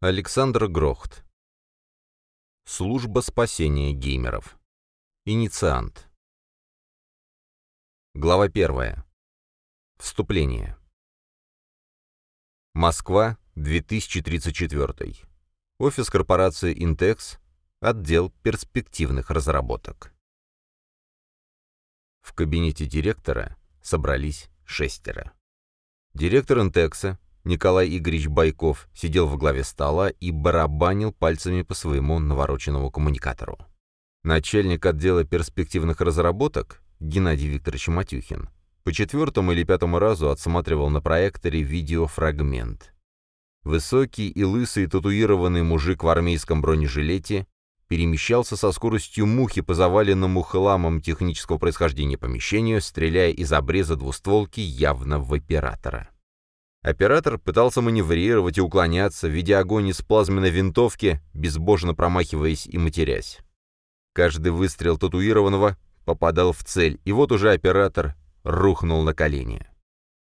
Александр Грохт. Служба спасения геймеров. Инициант. Глава 1. Вступление. Москва, 2034. Офис корпорации Intex, отдел перспективных разработок. В кабинете директора собрались шестеро. Директор Интекса, Николай Игоревич Байков сидел во главе стола и барабанил пальцами по своему навороченному коммуникатору. Начальник отдела перспективных разработок Геннадий Викторович Матюхин по четвертому или пятому разу отсматривал на проекторе видеофрагмент. Высокий и лысый татуированный мужик в армейском бронежилете перемещался со скоростью мухи по заваленному хламом технического происхождения помещению, стреляя из обреза двустволки явно в оператора. Оператор пытался маневрировать и уклоняться, ведя огонь из плазменной винтовки, безбожно промахиваясь и матерясь. Каждый выстрел татуированного попадал в цель, и вот уже оператор рухнул на колени.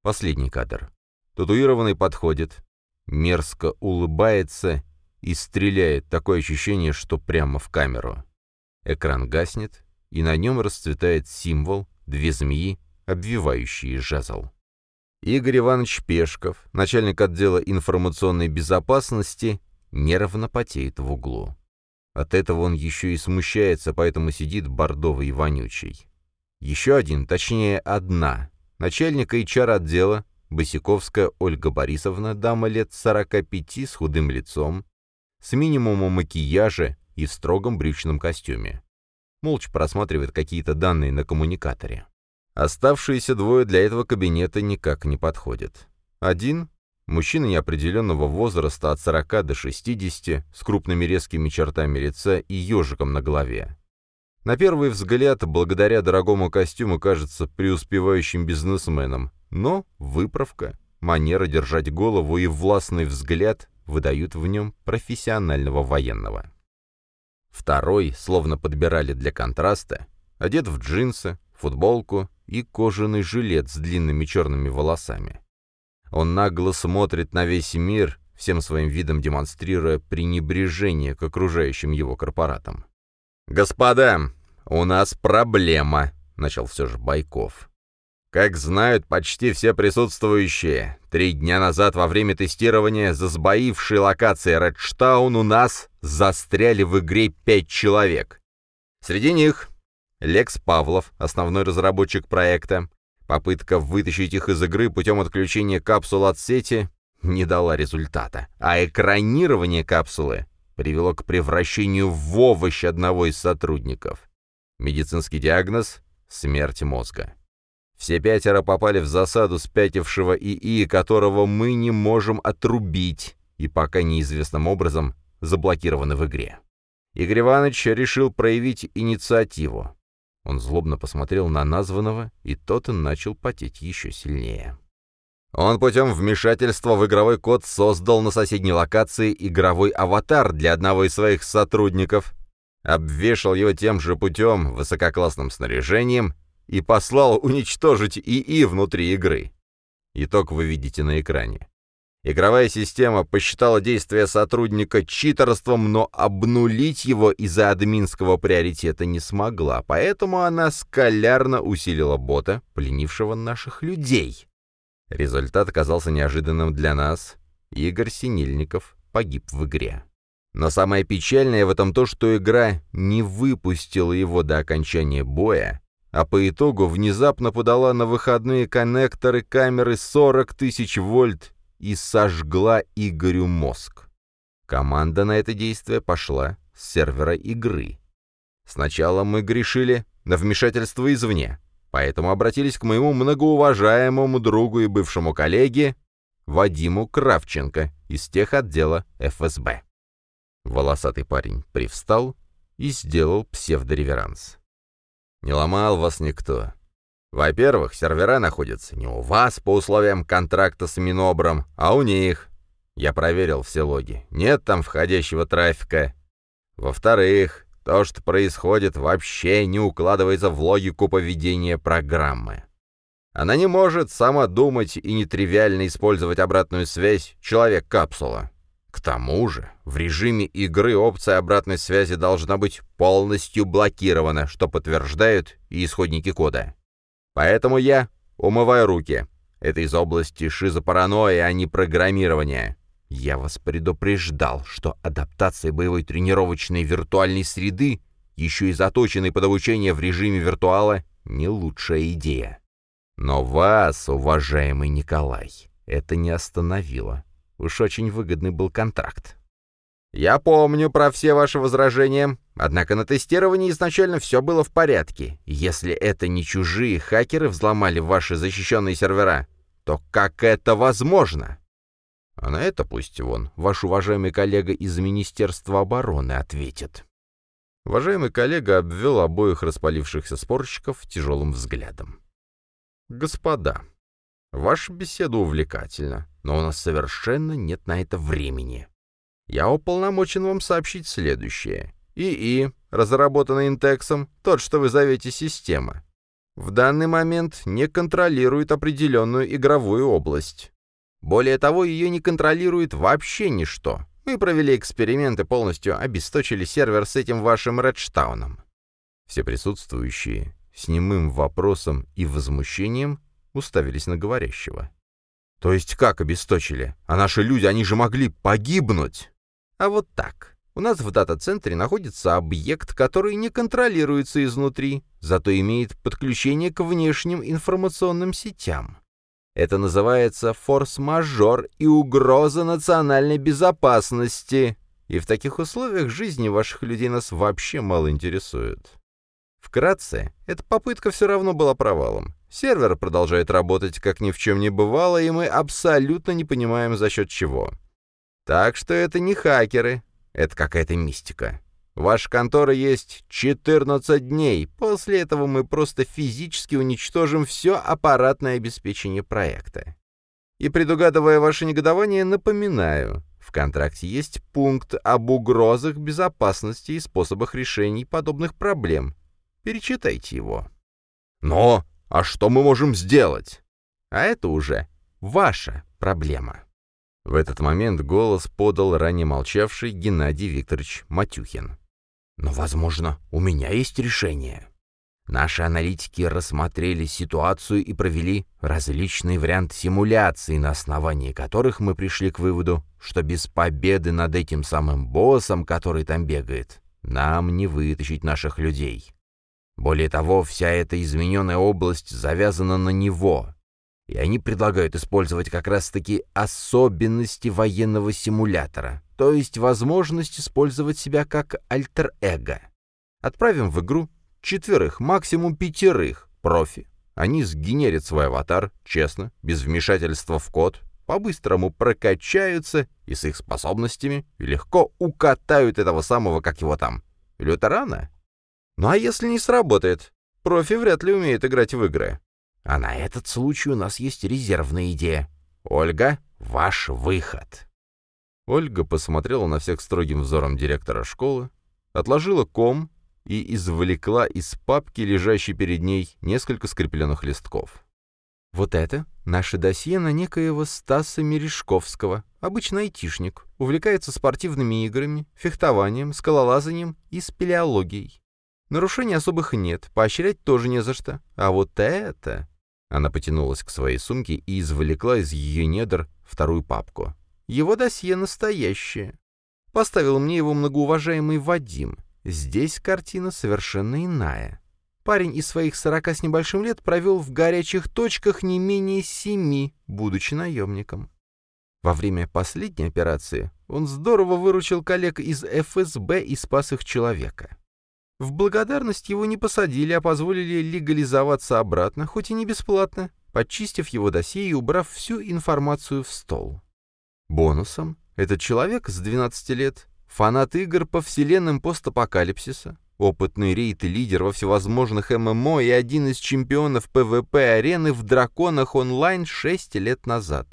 Последний кадр. Татуированный подходит, мерзко улыбается и стреляет, такое ощущение, что прямо в камеру. Экран гаснет, и на нем расцветает символ, две змеи, обвивающие жезл. Игорь Иванович Пешков, начальник отдела информационной безопасности, нервно потеет в углу. От этого он еще и смущается, поэтому сидит бордовый и вонючий. Еще один, точнее одна, начальник HR-отдела, Босяковская Ольга Борисовна, дама лет 45 с худым лицом, с минимумом макияжа и в строгом брючном костюме. Молча просматривает какие-то данные на коммуникаторе. Оставшиеся двое для этого кабинета никак не подходят. Один — мужчина неопределенного возраста от 40 до 60, с крупными резкими чертами лица и ежиком на голове. На первый взгляд, благодаря дорогому костюму, кажется преуспевающим бизнесменом, но выправка, манера держать голову и властный взгляд выдают в нем профессионального военного. Второй, словно подбирали для контраста, одет в джинсы, футболку и кожаный жилет с длинными черными волосами. Он нагло смотрит на весь мир, всем своим видом демонстрируя пренебрежение к окружающим его корпоратам. «Господа, у нас проблема», — начал все же Байков. Как знают почти все присутствующие, три дня назад во время тестирования за сбоившей локации Редштаун у нас застряли в игре пять человек. Среди них Лекс Павлов, основной разработчик проекта. Попытка вытащить их из игры путем отключения капсул от сети не дала результата, а экранирование капсулы привело к превращению в овощ одного из сотрудников. Медицинский диагноз — смерть мозга. Все пятеро попали в засаду спятившего ИИ, которого мы не можем отрубить, и пока неизвестным образом заблокированы в игре. Игорь Иванович решил проявить инициативу. Он злобно посмотрел на названного, и тот начал потеть еще сильнее. Он путем вмешательства в игровой код создал на соседней локации игровой аватар для одного из своих сотрудников, обвешал его тем же путем, высококлассным снаряжением, и послал уничтожить ИИ внутри игры. Итог вы видите на экране. Игровая система посчитала действия сотрудника читерством, но обнулить его из-за админского приоритета не смогла, поэтому она скалярно усилила бота, пленившего наших людей. Результат оказался неожиданным для нас. Игорь Синельников погиб в игре. Но самое печальное в этом то, что игра не выпустила его до окончания боя, а по итогу внезапно подала на выходные коннекторы камеры 40 тысяч вольт и сожгла Игорю мозг. Команда на это действие пошла с сервера игры. Сначала мы грешили на вмешательство извне, поэтому обратились к моему многоуважаемому другу и бывшему коллеге Вадиму Кравченко из тех отдела ФСБ. Волосатый парень привстал и сделал псевдореверанс. «Не ломал вас никто. Во-первых, сервера находятся не у вас по условиям контракта с Минобром, а у них. Я проверил все логи. Нет там входящего трафика. Во-вторых, то, что происходит, вообще не укладывается в логику поведения программы. Она не может сама думать и нетривиально использовать обратную связь человек-капсула. К тому же, в режиме игры опция обратной связи должна быть полностью блокирована, что подтверждают и исходники кода. Поэтому я умываю руки. Это из области шизопаранойи, а не программирования. Я вас предупреждал, что адаптация боевой тренировочной виртуальной среды, еще и заточенной под обучение в режиме виртуала, не лучшая идея. Но вас, уважаемый Николай, это не остановило. Уж очень выгодный был контракт. Я помню про все ваши возражения, однако на тестировании изначально все было в порядке. Если это не чужие хакеры взломали ваши защищенные сервера, то как это возможно? А на это пусть вон ваш уважаемый коллега из Министерства обороны ответит. Уважаемый коллега обвел обоих распалившихся спорщиков тяжелым взглядом. «Господа, ваша беседа увлекательна, но у нас совершенно нет на это времени. Я уполномочен вам сообщить следующее. ИИ, разработанный Интексом, тот, что вы зовете система, в данный момент не контролирует определенную игровую область. Более того, ее не контролирует вообще ничто. Мы провели эксперимент и полностью обесточили сервер с этим вашим Редштауном. Все присутствующие с немым вопросом и возмущением уставились на говорящего. То есть как обесточили? А наши люди, они же могли погибнуть. А вот так. У нас в дата-центре находится объект, который не контролируется изнутри, зато имеет подключение к внешним информационным сетям. Это называется форс-мажор и угроза национальной безопасности. И в таких условиях жизни ваших людей нас вообще мало интересует. Вкратце, эта попытка все равно была провалом. Сервер продолжает работать, как ни в чем не бывало, и мы абсолютно не понимаем, за счет чего. Так что это не хакеры, это какая-то мистика. Ваша контора есть 14 дней. После этого мы просто физически уничтожим все аппаратное обеспечение проекта. И предугадывая ваше негодование, напоминаю, в контракте есть пункт об угрозах безопасности и способах решений подобных проблем. Перечитайте его. Но, а что мы можем сделать? А это уже ваша проблема. В этот момент голос подал ранее молчавший Геннадий Викторович Матюхин. «Но, возможно, у меня есть решение». Наши аналитики рассмотрели ситуацию и провели различные варианты симуляции, на основании которых мы пришли к выводу, что без победы над этим самым боссом, который там бегает, нам не вытащить наших людей. Более того, вся эта измененная область завязана на него, и они предлагают использовать как раз-таки особенности военного симулятора, то есть возможность использовать себя как альтер-эго. Отправим в игру четверых, максимум пятерых, профи. Они сгенерят свой аватар, честно, без вмешательства в код, по-быстрому прокачаются и с их способностями легко укатают этого самого, как его там, лютерана. Ну а если не сработает? Профи вряд ли умеет играть в игры. А на этот случай у нас есть резервная идея. Ольга, ваш выход. Ольга посмотрела на всех строгим взором директора школы, отложила ком и извлекла из папки, лежащей перед ней, несколько скрепленных листков. «Вот это наше досье на некоего Стаса Мережковского, обычный айтишник, увлекается спортивными играми, фехтованием, скалолазанием и спелеологией. Нарушений особых нет, поощрять тоже не за что. А вот это...» Она потянулась к своей сумке и извлекла из ее недр вторую папку. «Его досье настоящее. Поставил мне его многоуважаемый Вадим. Здесь картина совершенно иная. Парень из своих сорока с небольшим лет провел в горячих точках не менее семи, будучи наемником. Во время последней операции он здорово выручил коллег из ФСБ и спас их человека. В благодарность его не посадили, а позволили легализоваться обратно, хоть и не бесплатно, подчистив его досье и убрав всю информацию в стол. Бонусом этот человек с 12 лет, фанат игр по вселенным постапокалипсиса, опытный рейд и лидер во всевозможных ММО и один из чемпионов ПВП-арены в «Драконах онлайн» 6 лет назад.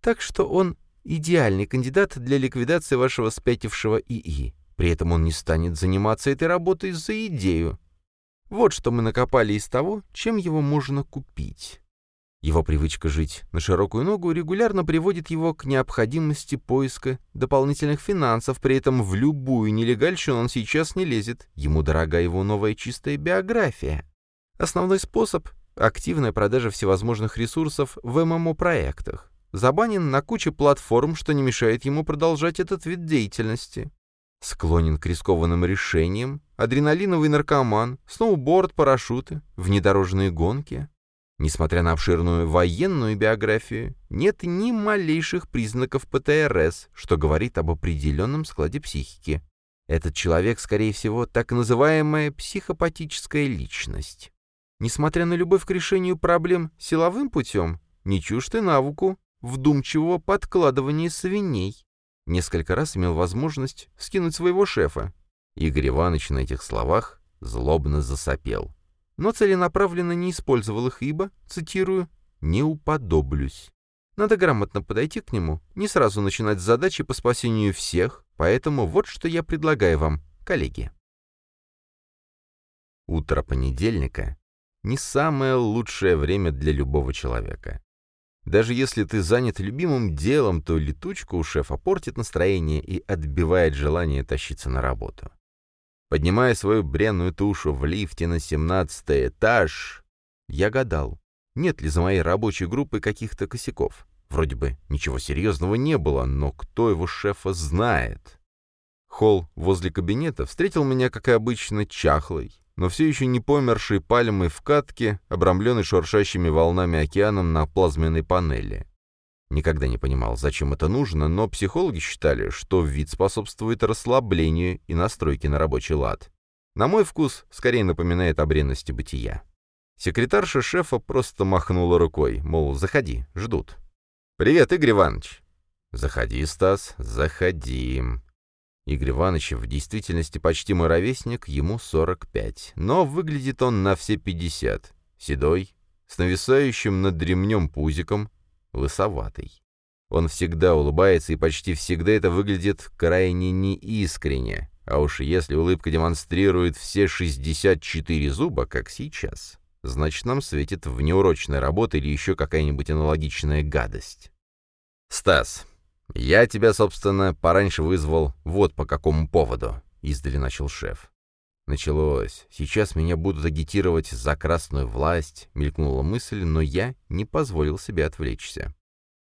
Так что он идеальный кандидат для ликвидации вашего спятившего ИИ. При этом он не станет заниматься этой работой за идею. Вот что мы накопали из того, чем его можно купить. Его привычка жить на широкую ногу регулярно приводит его к необходимости поиска дополнительных финансов, при этом в любую нелегальщину он сейчас не лезет, ему дорога его новая чистая биография. Основной способ — активная продажа всевозможных ресурсов в ММО-проектах. Забанен на куче платформ, что не мешает ему продолжать этот вид деятельности. Склонен к рискованным решениям, адреналиновый наркоман, сноуборд, парашюты, внедорожные гонки. Несмотря на обширную военную биографию, нет ни малейших признаков ПТРС, что говорит об определенном складе психики. Этот человек, скорее всего, так называемая психопатическая личность. Несмотря на любовь к решению проблем силовым путем, не чушь ты навыку вдумчивого подкладывания свиней. Несколько раз имел возможность скинуть своего шефа. Игорь Иванович на этих словах злобно засопел. Но целенаправленно не использовал их, ибо, цитирую, «не уподоблюсь». Надо грамотно подойти к нему, не сразу начинать с задачи по спасению всех, поэтому вот что я предлагаю вам, коллеги. Утро понедельника — не самое лучшее время для любого человека. Даже если ты занят любимым делом, то летучка у шефа портит настроение и отбивает желание тащиться на работу. Поднимая свою бренную тушу в лифте на семнадцатый этаж, я гадал, нет ли за моей рабочей группой каких-то косяков. Вроде бы ничего серьезного не было, но кто его шефа знает? Холл возле кабинета встретил меня, как и обычно, чахлый, но все еще не помершей пальмой в катке, обрамленной шуршащими волнами океаном на плазменной панели. Никогда не понимал, зачем это нужно, но психологи считали, что вид способствует расслаблению и настройке на рабочий лад. На мой вкус, скорее напоминает о бренности бытия. Секретарша шефа просто махнула рукой, мол, заходи, ждут. «Привет, Игорь Иванович!» «Заходи, Стас, заходи!» Игорь Иванович в действительности почти мой ровесник, ему 45, но выглядит он на все 50. Седой, с нависающим над ремнем пузиком, лысоватый. Он всегда улыбается, и почти всегда это выглядит крайне неискренне, а уж если улыбка демонстрирует все 64 зуба, как сейчас, значит, нам светит внеурочная работа или еще какая-нибудь аналогичная гадость. «Стас, «Я тебя, собственно, пораньше вызвал вот по какому поводу», — издали начал шеф. Началось. Сейчас меня будут агитировать за красную власть, мелькнула мысль, но я не позволил себе отвлечься.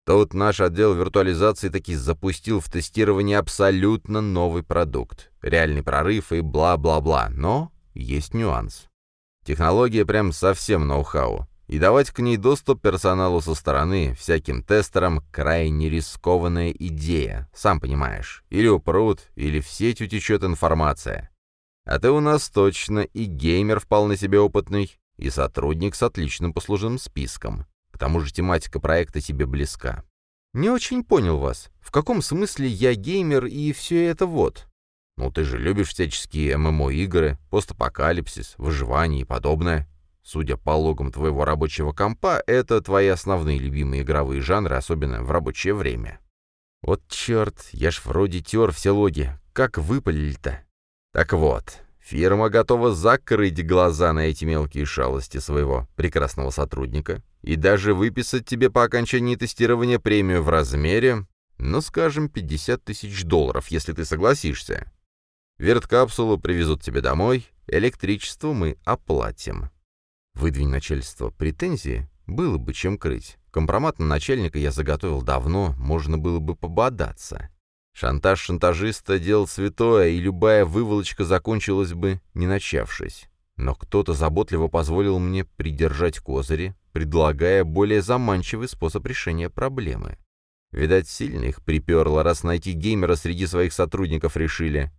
Тут наш отдел виртуализации таки запустил в тестирование абсолютно новый продукт. Реальный прорыв и бла-бла-бла. Но есть нюанс. Технология прям совсем ноу-хау и давать к ней доступ персоналу со стороны, всяким тестерам, крайне рискованная идея, сам понимаешь. Или упрут, или в сеть утечет информация. А ты у нас точно и геймер вполне себе опытный, и сотрудник с отличным послужным списком. К тому же тематика проекта тебе близка. Не очень понял вас. В каком смысле я геймер и все это вот? Ну, ты же любишь всяческие ММО-игры, постапокалипсис, выживание и подобное. Судя по логам твоего рабочего компа, это твои основные любимые игровые жанры, особенно в рабочее время. Вот черт, я ж вроде тер все логи. Как выпалили-то? Так вот, фирма готова закрыть глаза на эти мелкие шалости своего прекрасного сотрудника и даже выписать тебе по окончании тестирования премию в размере, ну, скажем, 50 тысяч долларов, если ты согласишься. Верткапсулу привезут тебе домой, электричество мы оплатим. Выдвинь начальство претензии, было бы чем крыть. Компромат на начальника я заготовил давно, можно было бы пободаться. Шантаж шантажиста — дело святое, и любая выволочка закончилась бы, не начавшись. Но кто-то заботливо позволил мне придержать козыри, предлагая более заманчивый способ решения проблемы. Видать, сильно их приперло, раз найти геймера среди своих сотрудников решили.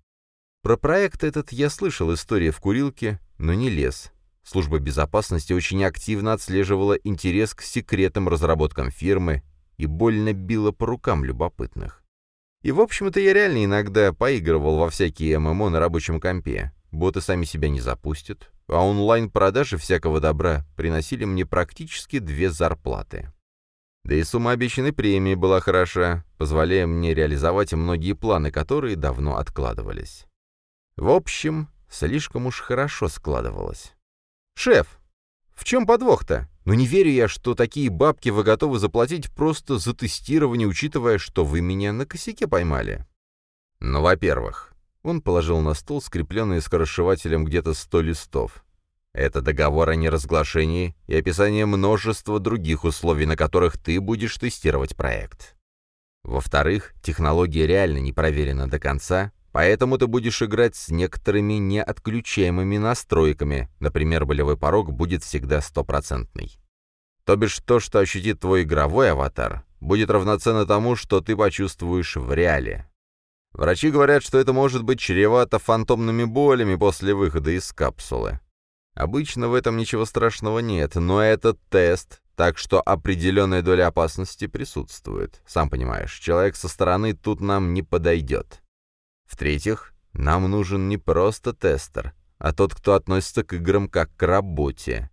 Про проект этот я слышал истории в курилке, но не лез. Служба безопасности очень активно отслеживала интерес к секретным разработкам фирмы и больно била по рукам любопытных. И, в общем-то, я реально иногда поигрывал во всякие ММО на рабочем компе. Боты сами себя не запустят, а онлайн-продажи всякого добра приносили мне практически две зарплаты. Да и сумма обещанной премии была хороша, позволяя мне реализовать многие планы, которые давно откладывались. В общем, слишком уж хорошо складывалось. «Шеф, в чем подвох-то?» — Но не верю я, что такие бабки вы готовы заплатить просто за тестирование, учитывая, что вы меня на косяке поймали. Ну, во-первых, он положил на стол скрепленные скоросшивателем где-то сто листов. Это договор о неразглашении и описание множества других условий, на которых ты будешь тестировать проект. Во-вторых, технология реально не проверена до конца, поэтому ты будешь играть с некоторыми неотключаемыми настройками, например, болевой порог будет всегда стопроцентный. То бишь то, что ощутит твой игровой аватар, будет равноценно тому, что ты почувствуешь в реале. Врачи говорят, что это может быть чревато фантомными болями после выхода из капсулы. Обычно в этом ничего страшного нет, но это тест, так что определенная доля опасности присутствует. Сам понимаешь, человек со стороны тут нам не подойдет. В-третьих, нам нужен не просто тестер, а тот, кто относится к играм как к работе.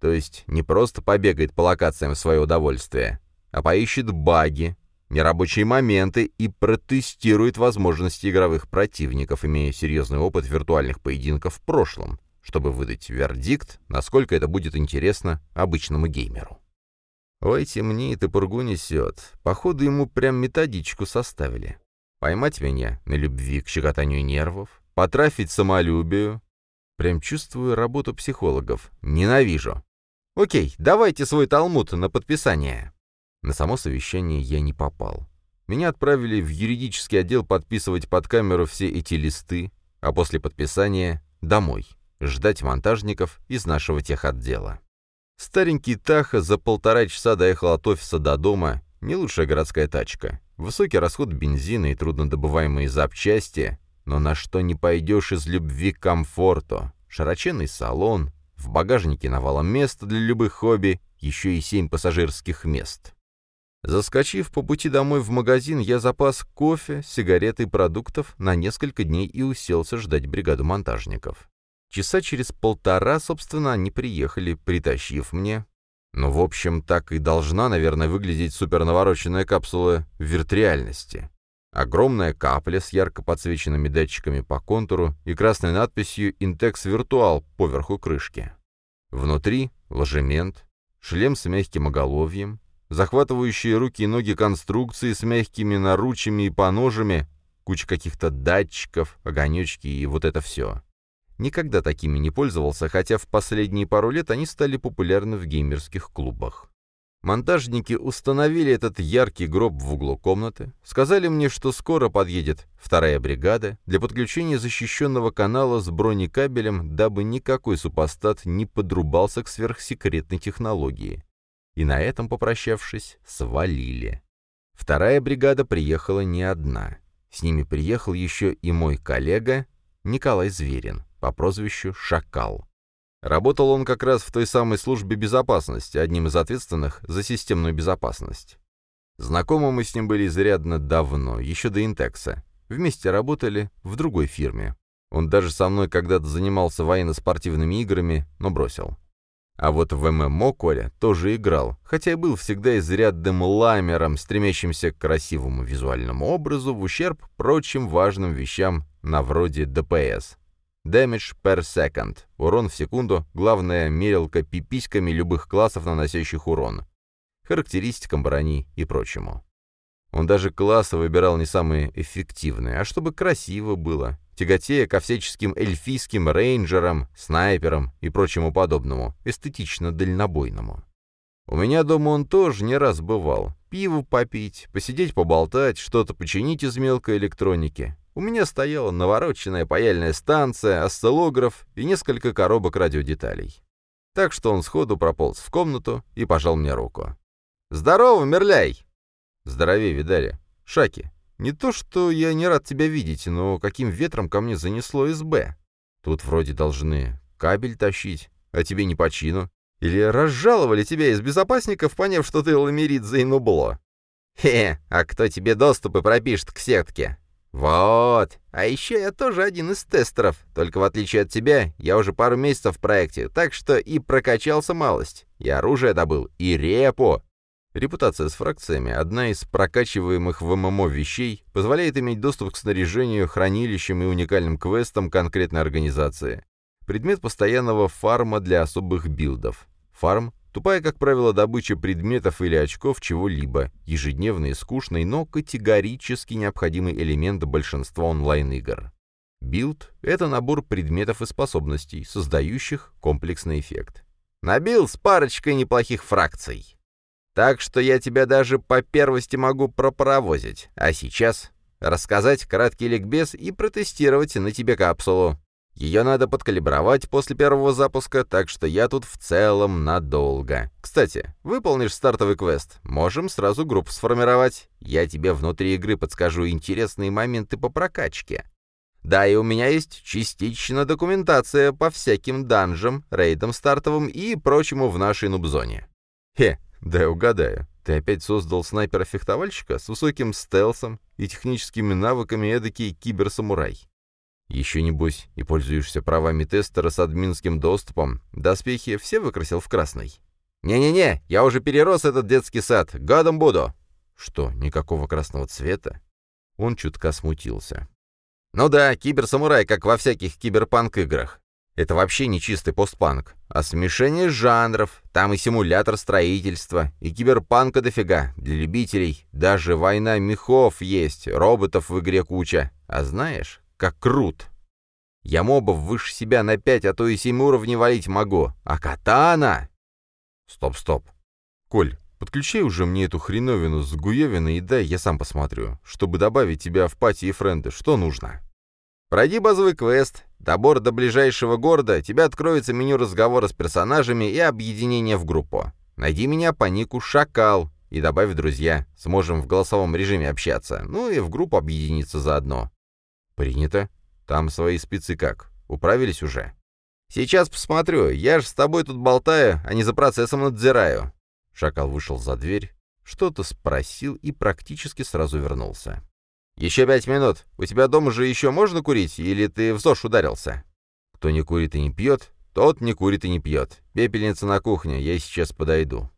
То есть не просто побегает по локациям в свое удовольствие, а поищет баги, нерабочие моменты и протестирует возможности игровых противников, имея серьезный опыт виртуальных поединков в прошлом чтобы выдать вердикт, насколько это будет интересно обычному геймеру. Ой, темнеет и пургу несет. Походу, ему прям методичку составили. Поймать меня на любви к щекотанию нервов, потрафить самолюбию. Прям чувствую работу психологов. Ненавижу. Окей, давайте свой талмуд на подписание. На само совещание я не попал. Меня отправили в юридический отдел подписывать под камеру все эти листы, а после подписания — домой ждать монтажников из нашего техотдела. Старенький Таха за полтора часа доехал от офиса до дома, не лучшая городская тачка. Высокий расход бензина и труднодобываемые запчасти, но на что не пойдешь из любви к комфорту. Широченный салон, в багажнике навалом места для любых хобби, еще и семь пассажирских мест. Заскочив по пути домой в магазин, я запас кофе, сигарет и продуктов на несколько дней и уселся ждать бригаду монтажников. Часа через полтора, собственно, они приехали, притащив мне. Ну, в общем, так и должна, наверное, выглядеть супернавороченная капсула в виртреальности. Огромная капля с ярко подсвеченными датчиками по контуру и красной надписью «Intex Virtual» поверху крышки. Внутри — ложемент, шлем с мягким оголовьем, захватывающие руки и ноги конструкции с мягкими наручами и поножами, куча каких-то датчиков, огонечки и вот это все. Никогда такими не пользовался, хотя в последние пару лет они стали популярны в геймерских клубах. Монтажники установили этот яркий гроб в углу комнаты, сказали мне, что скоро подъедет вторая бригада для подключения защищенного канала с бронекабелем, дабы никакой супостат не подрубался к сверхсекретной технологии. И на этом, попрощавшись, свалили. Вторая бригада приехала не одна. С ними приехал еще и мой коллега Николай Зверин по прозвищу «Шакал». Работал он как раз в той самой службе безопасности, одним из ответственных за системную безопасность. Знакомы мы с ним были изрядно давно, еще до Интекса. Вместе работали в другой фирме. Он даже со мной когда-то занимался военно-спортивными играми, но бросил. А вот в ММО Коля тоже играл, хотя и был всегда изрядным ламером, стремящимся к красивому визуальному образу в ущерб прочим важным вещам на вроде ДПС. Damage per second. Урон в секунду. Главная мерилка пиписьками любых классов, наносящих урон. Характеристикам брони и прочему. Он даже классы выбирал не самые эффективные, а чтобы красиво было, тяготея ко всяческим эльфийским рейнджерам, снайперам и прочему подобному, эстетично-дальнобойному. У меня дома он тоже не раз бывал. Пиво попить, посидеть поболтать, что-то починить из мелкой электроники. У меня стояла навороченная паяльная станция, осциллограф и несколько коробок радиодеталей. Так что он сходу прополз в комнату и пожал мне руку. «Здорово, Мерляй!» «Здоровей, видали. Шаки, не то, что я не рад тебя видеть, но каким ветром ко мне занесло СБ? Тут вроде должны кабель тащить, а тебе не по чину. Или разжаловали тебя из безопасников, поняв, что ты ламерит за инубло?» «Хе, а кто тебе доступы пропишет к сетке?» «Вот! А еще я тоже один из тестеров, только в отличие от тебя, я уже пару месяцев в проекте, так что и прокачался малость. И оружие добыл, и репу!» Репутация с фракциями, одна из прокачиваемых в ММО вещей, позволяет иметь доступ к снаряжению, хранилищам и уникальным квестам конкретной организации. Предмет постоянного фарма для особых билдов. Фарм Тупая, как правило, добыча предметов или очков чего-либо, ежедневный скучный, но категорически необходимый элемент большинства онлайн-игр. Билд — это набор предметов и способностей, создающих комплексный эффект. Набил с парочкой неплохих фракций. Так что я тебя даже по первости могу пропаровозить. А сейчас рассказать краткий ликбез и протестировать на тебе капсулу. Ее надо подкалибровать после первого запуска, так что я тут в целом надолго. Кстати, выполнишь стартовый квест, можем сразу группу сформировать. Я тебе внутри игры подскажу интересные моменты по прокачке. Да, и у меня есть частично документация по всяким данжам, рейдам стартовым и прочему в нашей нубзоне. Хе, да угадаю. Ты опять создал снайпера-фехтовальщика с высоким стелсом и техническими навыками эдакий киберсамурай. Еще небось и пользуешься правами тестера с админским доступом. Доспехи все выкрасил в красный. «Не-не-не, я уже перерос этот детский сад. Годом буду!» «Что, никакого красного цвета?» Он чутка смутился. «Ну да, киберсамурай, как во всяких киберпанк-играх. Это вообще не чистый постпанк, а смешение жанров. Там и симулятор строительства, и киберпанка дофига. Для любителей даже война мехов есть, роботов в игре куча. А знаешь, как крут. Я мобов выше себя на пять, а то и семь уровней валить могу. А катана... Стоп, стоп. Коль, подключай уже мне эту хреновину с Гуевиной и дай, я сам посмотрю. Чтобы добавить тебя в пати и френды, что нужно? Пройди базовый квест, добор до ближайшего города, тебе откроется меню разговора с персонажами и объединение в группу. Найди меня по нику Шакал и добавь друзья. Сможем в голосовом режиме общаться, ну и в группу объединиться заодно. «Принято. Там свои спецы как? Управились уже?» «Сейчас посмотрю. Я же с тобой тут болтаю, а не за процессом надзираю». Шакал вышел за дверь, что-то спросил и практически сразу вернулся. «Еще пять минут. У тебя дома же еще можно курить, или ты в ЗОЖ ударился?» «Кто не курит и не пьет, тот не курит и не пьет. Пепельница на кухне, я сейчас подойду».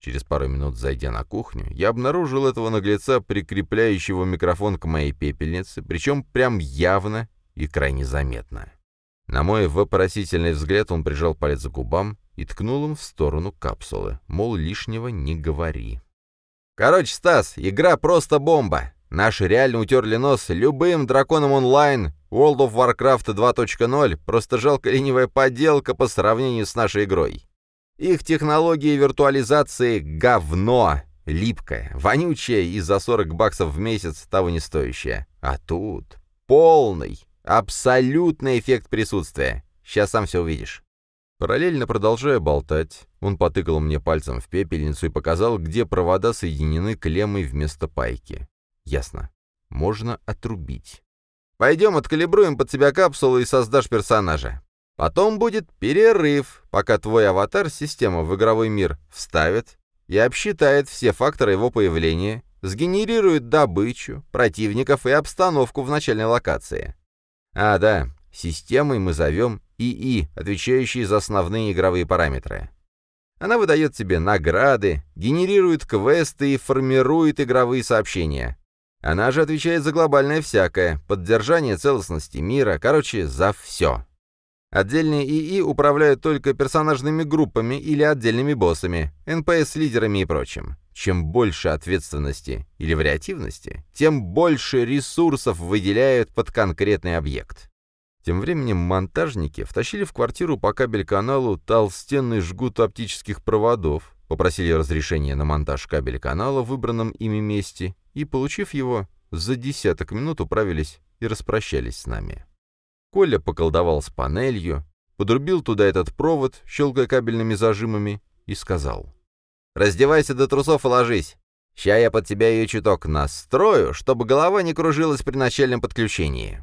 Через пару минут, зайдя на кухню, я обнаружил этого наглеца, прикрепляющего микрофон к моей пепельнице, причем прям явно и крайне заметно. На мой вопросительный взгляд он прижал палец к губам и ткнул им в сторону капсулы, мол, лишнего не говори. «Короче, Стас, игра просто бомба. Наши реально утерли нос любым драконом онлайн, World of Warcraft 2.0, просто жалко ленивая подделка по сравнению с нашей игрой. Их технологии виртуализации — говно, липкое, вонючее и за 40 баксов в месяц того не стоящее. А тут полный, абсолютный эффект присутствия. Сейчас сам все увидишь. Параллельно продолжая болтать, он потыкал мне пальцем в пепельницу и показал, где провода соединены клеммой вместо пайки. Ясно. Можно отрубить. Пойдем откалибруем под себя капсулу и создашь персонажа. Потом будет перерыв, пока твой аватар система в игровой мир вставит и обсчитает все факторы его появления, сгенерирует добычу, противников и обстановку в начальной локации. А, да, системой мы зовем ИИ, отвечающий за основные игровые параметры. Она выдает тебе награды, генерирует квесты и формирует игровые сообщения. Она же отвечает за глобальное всякое, поддержание целостности мира, короче, за все. Отдельные ИИ управляют только персонажными группами или отдельными боссами, НПС-лидерами и прочим. Чем больше ответственности или вариативности, тем больше ресурсов выделяют под конкретный объект. Тем временем монтажники втащили в квартиру по кабель-каналу толстенный жгут оптических проводов, попросили разрешения на монтаж кабель-канала в выбранном ими месте и, получив его, за десяток минут управились и распрощались с нами. Коля поколдовал с панелью, подрубил туда этот провод, щелкая кабельными зажимами, и сказал. «Раздевайся до трусов и ложись. Ща я под тебя ее чуток настрою, чтобы голова не кружилась при начальном подключении».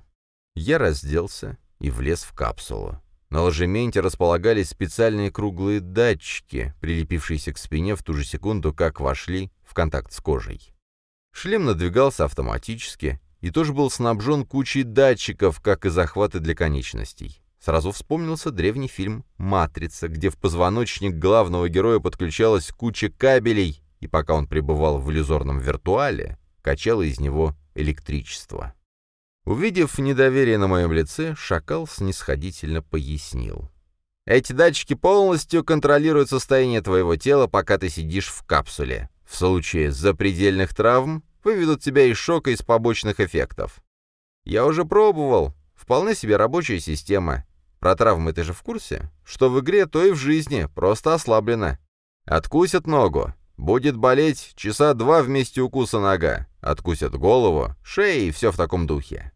Я разделся и влез в капсулу. На ложементе располагались специальные круглые датчики, прилепившиеся к спине в ту же секунду, как вошли в контакт с кожей. Шлем надвигался автоматически, и тоже был снабжен кучей датчиков, как и захваты для конечностей. Сразу вспомнился древний фильм «Матрица», где в позвоночник главного героя подключалась куча кабелей, и пока он пребывал в иллюзорном виртуале, качало из него электричество. Увидев недоверие на моем лице, шакал снисходительно пояснил. Эти датчики полностью контролируют состояние твоего тела, пока ты сидишь в капсуле. В случае запредельных травм выведут тебя из шока из побочных эффектов. Я уже пробовал. Вполне себе рабочая система. Про травмы ты же в курсе? Что в игре, то и в жизни, просто ослаблено. Откусят ногу. Будет болеть часа два вместе укуса нога. Откусят голову, шею и все в таком духе.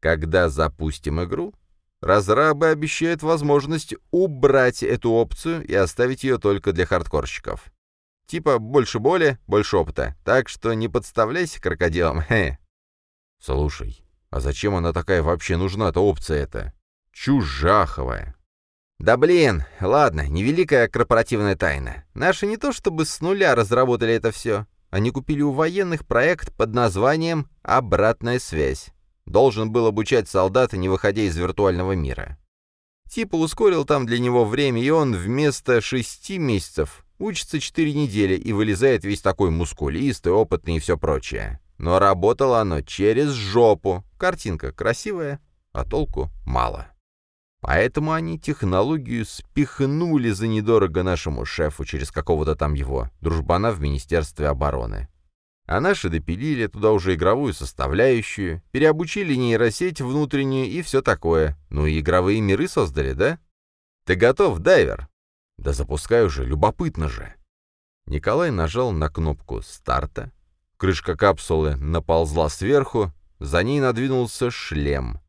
Когда запустим игру, разрабы обещают возможность убрать эту опцию и оставить ее только для хардкорщиков. Типа больше боли, больше опыта. Так что не подставляйся крокодилом. Хе. Слушай, а зачем она такая вообще нужна-то опция эта? Чужаховая. Да блин, ладно, невеликая корпоративная тайна. Наши не то чтобы с нуля разработали это все. Они купили у военных проект под названием «Обратная связь». Должен был обучать солдата, не выходя из виртуального мира. Типа ускорил там для него время, и он вместо шести месяцев учится четыре недели и вылезает весь такой мускулистый, опытный и все прочее. Но работало оно через жопу. Картинка красивая, а толку мало. Поэтому они технологию спихнули за недорого нашему шефу через какого-то там его дружбана в Министерстве обороны. А наши допилили туда уже игровую составляющую, переобучили нейросеть внутреннюю и все такое. Ну и игровые миры создали, да? Ты готов, дайвер? Да запускай уже, любопытно же. Николай нажал на кнопку старта. Крышка капсулы наползла сверху, за ней надвинулся шлем.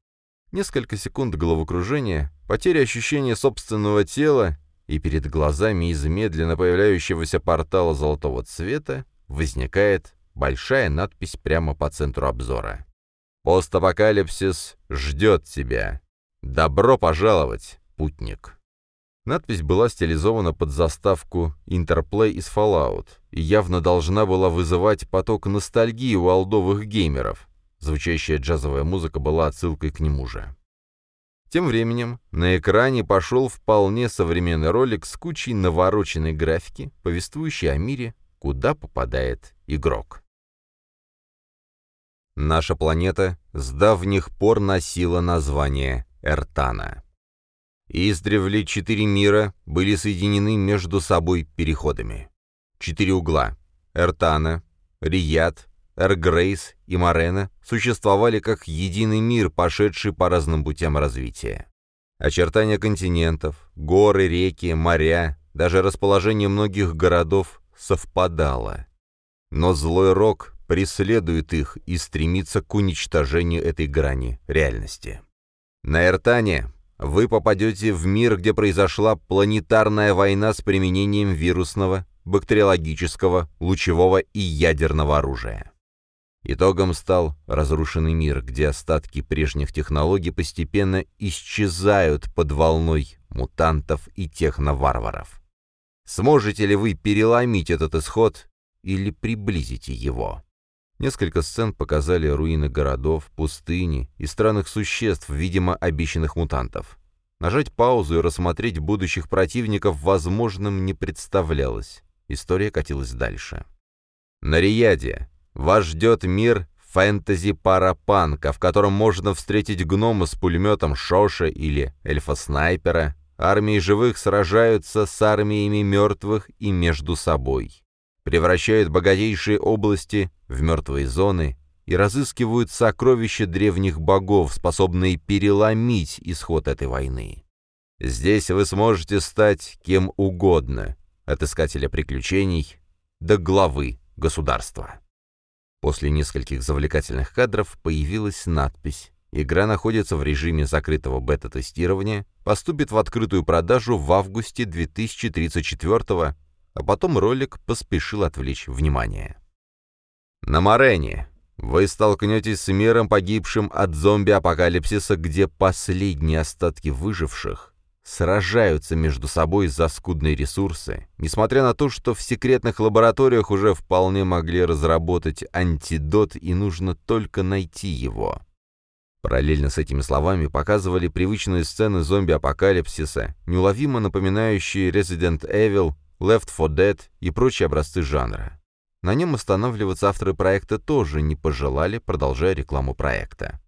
Несколько секунд головокружения, потеря ощущения собственного тела, и перед глазами из медленно появляющегося портала золотого цвета возникает большая надпись прямо по центру обзора. «Постапокалипсис ждет тебя. Добро пожаловать, путник». Надпись была стилизована под заставку «Интерплей» из Fallout и явно должна была вызывать поток ностальгии у олдовых геймеров, Звучащая джазовая музыка была отсылкой к нему же. Тем временем на экране пошел вполне современный ролик с кучей навороченной графики, повествующей о мире, куда попадает игрок. Наша планета с давних пор носила название Эртана. Издревле четыре мира были соединены между собой переходами. Четыре угла — Эртана, Рияд, Эргрейс и Морена существовали как единый мир, пошедший по разным путям развития. Очертания континентов, горы, реки, моря, даже расположение многих городов совпадало. Но злой рок преследует их и стремится к уничтожению этой грани реальности. На Эртане вы попадете в мир, где произошла планетарная война с применением вирусного, бактериологического, лучевого и ядерного оружия. Итогом стал разрушенный мир, где остатки прежних технологий постепенно исчезают под волной мутантов и техноварваров. Сможете ли вы переломить этот исход или приблизите его? Несколько сцен показали руины городов, пустыни и странных существ, видимо, обещанных мутантов. Нажать паузу и рассмотреть будущих противников возможным не представлялось. История катилась дальше. На Рияде вас ждет мир фэнтези-парапанка, в котором можно встретить гнома с пулеметом Шоша или эльфа-снайпера. Армии живых сражаются с армиями мертвых и между собой. Превращают богатейшие области в мертвые зоны и разыскивают сокровища древних богов, способные переломить исход этой войны. Здесь вы сможете стать кем угодно, от искателя приключений до главы государства. После нескольких завлекательных кадров появилась надпись «Игра находится в режиме закрытого бета-тестирования, поступит в открытую продажу в августе 2034 а потом ролик поспешил отвлечь внимание. На Морене вы столкнетесь с миром, погибшим от зомби-апокалипсиса, где последние остатки выживших сражаются между собой за скудные ресурсы, несмотря на то, что в секретных лабораториях уже вполне могли разработать антидот и нужно только найти его. Параллельно с этими словами показывали привычные сцены зомби-апокалипсиса, неуловимо напоминающие Resident Evil, Left 4 Dead и прочие образцы жанра. На нем останавливаться авторы проекта тоже не пожелали, продолжая рекламу проекта.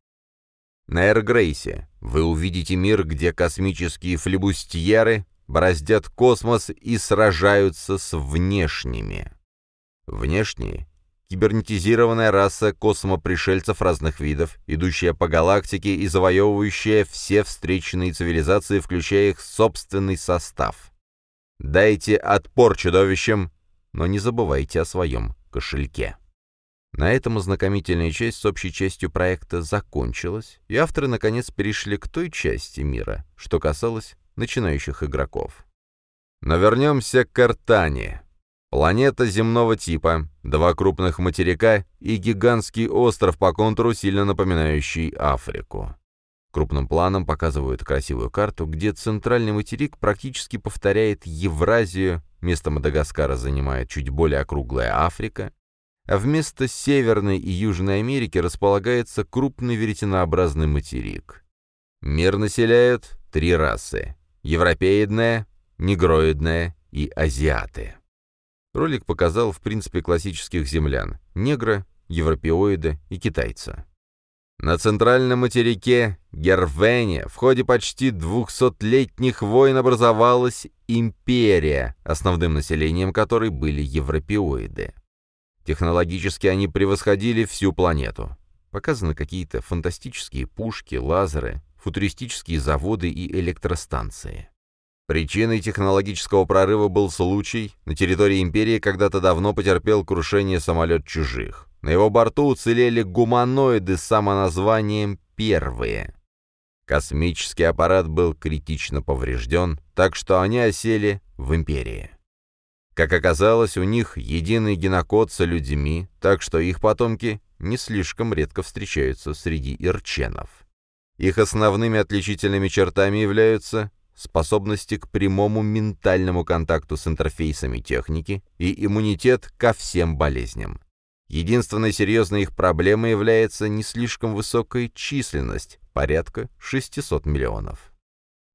На Эргрейсе вы увидите мир, где космические флебустьеры бороздят космос и сражаются с внешними. Внешние — кибернетизированная раса космопришельцев разных видов, идущая по галактике и завоевывающая все встреченные цивилизации, включая их собственный состав. Дайте отпор чудовищам, но не забывайте о своем кошельке. На этом ознакомительная часть с общей частью проекта закончилась, и авторы наконец перешли к той части мира, что касалось начинающих игроков. Но вернемся к Артане. Планета земного типа, два крупных материка и гигантский остров по контуру, сильно напоминающий Африку. Крупным планом показывают красивую карту, где центральный материк практически повторяет Евразию, место Мадагаскара занимает чуть более округлая Африка, а вместо Северной и Южной Америки располагается крупный веретенообразный материк. Мир населяют три расы – европеидная, негроидная и азиаты. Ролик показал, в принципе, классических землян – негра, европеоида и китайца. На центральном материке Гервене в ходе почти двухсотлетних войн образовалась империя, основным населением которой были европеоиды. Технологически они превосходили всю планету. Показаны какие-то фантастические пушки, лазеры, футуристические заводы и электростанции. Причиной технологического прорыва был случай, на территории империи когда-то давно потерпел крушение самолет чужих. На его борту уцелели гуманоиды с самоназванием «Первые». Космический аппарат был критично поврежден, так что они осели в империи. Как оказалось, у них единый генокод со людьми, так что их потомки не слишком редко встречаются среди ирченов. Их основными отличительными чертами являются способности к прямому ментальному контакту с интерфейсами техники и иммунитет ко всем болезням. Единственной серьезной их проблемой является не слишком высокая численность, порядка 600 миллионов.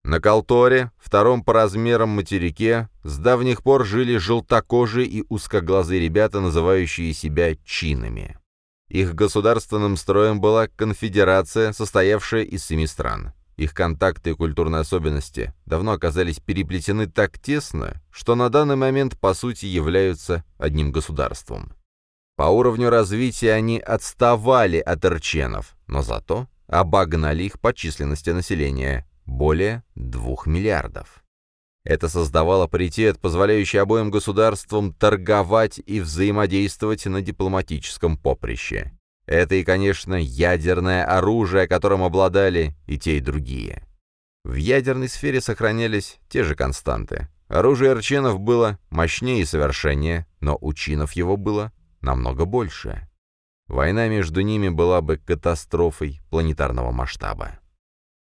На Колторе, втором по размерам материке, с давних пор жили желтокожие и узкоглазые ребята, называющие себя чинами. Их государственным строем была конфедерация, состоявшая из семи стран. Их контакты и культурные особенности давно оказались переплетены так тесно, что на данный момент по сути являются одним государством. По уровню развития они отставали от эрченов, но зато обогнали их по численности населения, более 2 миллиардов. Это создавало паритет, позволяющий обоим государствам торговать и взаимодействовать на дипломатическом поприще. Это и, конечно, ядерное оружие, которым обладали и те, и другие. В ядерной сфере сохранялись те же константы. Оружие арченов было мощнее и совершеннее, но у чинов его было намного больше. Война между ними была бы катастрофой планетарного масштаба.